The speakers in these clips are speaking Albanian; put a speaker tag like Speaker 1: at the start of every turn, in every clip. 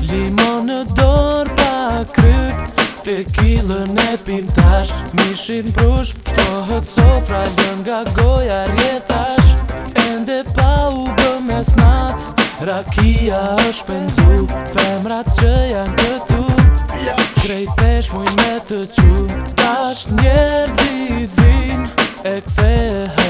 Speaker 1: Limone te kilën e pintash Mishin prush, pështohet sofra, lën nga goja rjetash Ende pa u bëm e Rakia është pëndu Femrat që janë këtu Krejt pesh mujnë me të qu Tash njerëzit vin E kthe e ha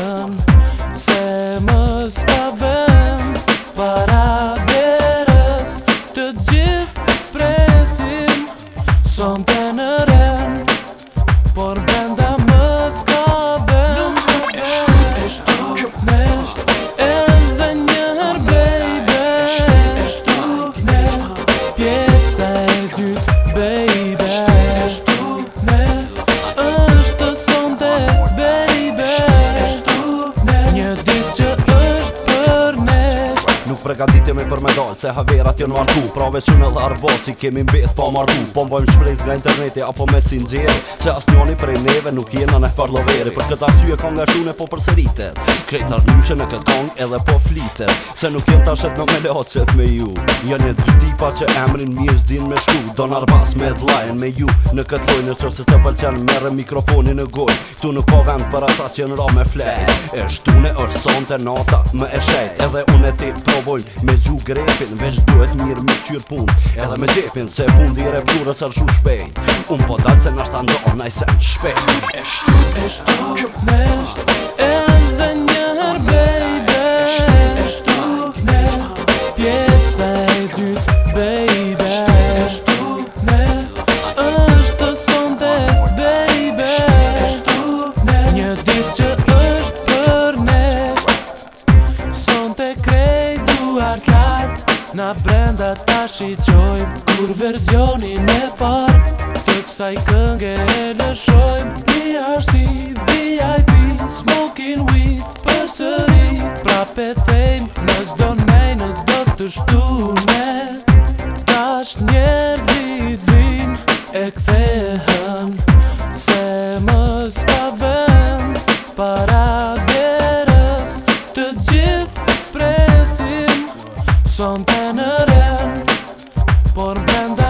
Speaker 2: fregatite jemi për medal Se haverat jo në marku Prave që me lërë bosi kemi mbet pa marku Po mbojmë shprejt nga interneti apo me si nxjeri Se as njoni prej neve nuk jena në farlo Për këtë arsy e kong e shune po përseritet sëritet Krejt arsy e këtë kong edhe po flitet Se nuk jem tashet në me leoqet me ju Janë një dy tipa që emrin mi është din me shku Do në arbas me dlajen me ju Në këtë lojnë në qërës të pëlqen Merë mikrofoni në goj Tu nuk po vend për ata që në ra me flet E shtune është sonte nata më e shet Edhe unë e tip me gju grepin Vesh duhet mirë me qyrë pun Edhe me gjepin se fundi i repkurë sër shu shpejt Unë po dalë se nga shtë andohë nëjse shpejt
Speaker 1: Eshtu, eshtu, këpë me shtë e Na brenda ta shiqojm Kur versioni e par Të kësaj këngë e lëshojm PRC, VIP, smoking weed Për sëri, pra pëthejm Në zdo në mej, në zdo të shtu me Ta shë njerëzit vin E këthe por tanto